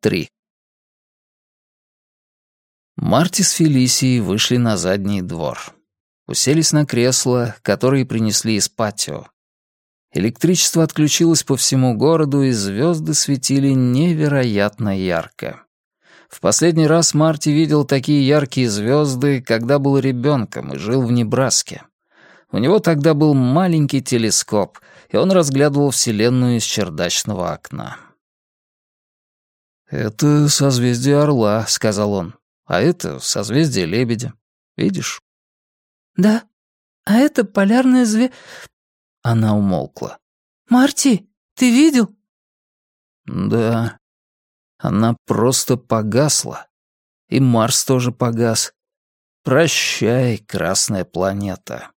3. Марти с Фелисией вышли на задний двор. Уселись на кресла, которые принесли из патио. Электричество отключилось по всему городу, и звезды светили невероятно ярко. В последний раз Марти видел такие яркие звезды, когда был ребенком и жил в Небраске. У него тогда был маленький телескоп, и он разглядывал Вселенную из чердачного окна. «Это созвездие Орла», — сказал он. «А это созвездие Лебедя. Видишь?» «Да. А это полярная зве...» Она умолкла. «Марти, ты видел?» «Да». Она просто погасла. И Марс тоже погас. Прощай, красная планета.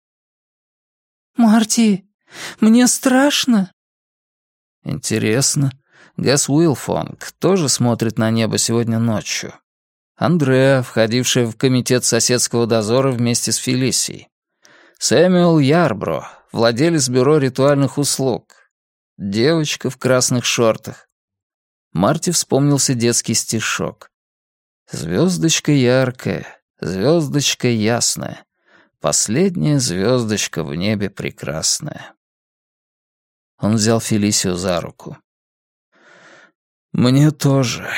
«Марти, мне страшно». «Интересно. Гас Уилфонг тоже смотрит на небо сегодня ночью. Андреа, входившая в комитет соседского дозора вместе с Фелисией. Сэмюэл Ярбро, владелец бюро ритуальных услуг. Девочка в красных шортах. Марти вспомнился детский стишок. «Звездочка яркая, звездочка ясная, последняя звездочка в небе прекрасная». Он взял Фелисию за руку. «Мне тоже.